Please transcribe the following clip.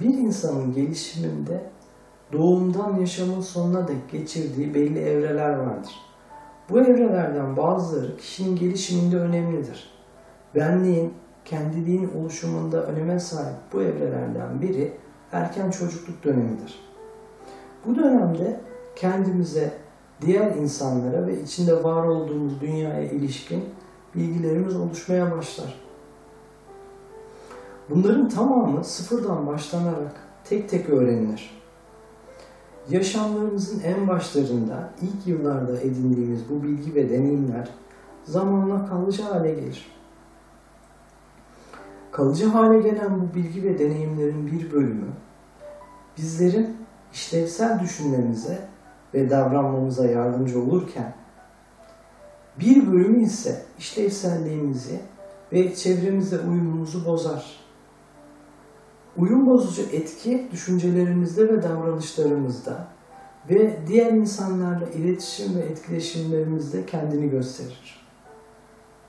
Bir insanın gelişiminde doğumdan yaşamın sonuna dek geçirdiği belli evreler vardır. Bu evrelerden bazıları kişinin gelişiminde önemlidir. Benliğin, kendiliğin oluşumunda öneme sahip bu evrelerden biri erken çocukluk dönemidir. Bu dönemde kendimize, diğer insanlara ve içinde var olduğumuz dünyaya ilişkin bilgilerimiz oluşmaya başlar. Bunların tamamı sıfırdan başlanarak tek tek öğrenilir. Yaşamlarımızın en başlarında, ilk yıllarda edindiğimiz bu bilgi ve deneyimler zamanla kalıcı hale gelir. Kalıcı hale gelen bu bilgi ve deneyimlerin bir bölümü bizlerin işlevsel düşünmemize ve davranmamıza yardımcı olurken bir bölümü ise işlevselliğimizi ve çevremizle uyumumuzu bozar. Uyum bozucu etki düşüncelerimizde ve davranışlarımızda ve diğer insanlarla iletişim ve etkileşimlerimizde kendini gösterir.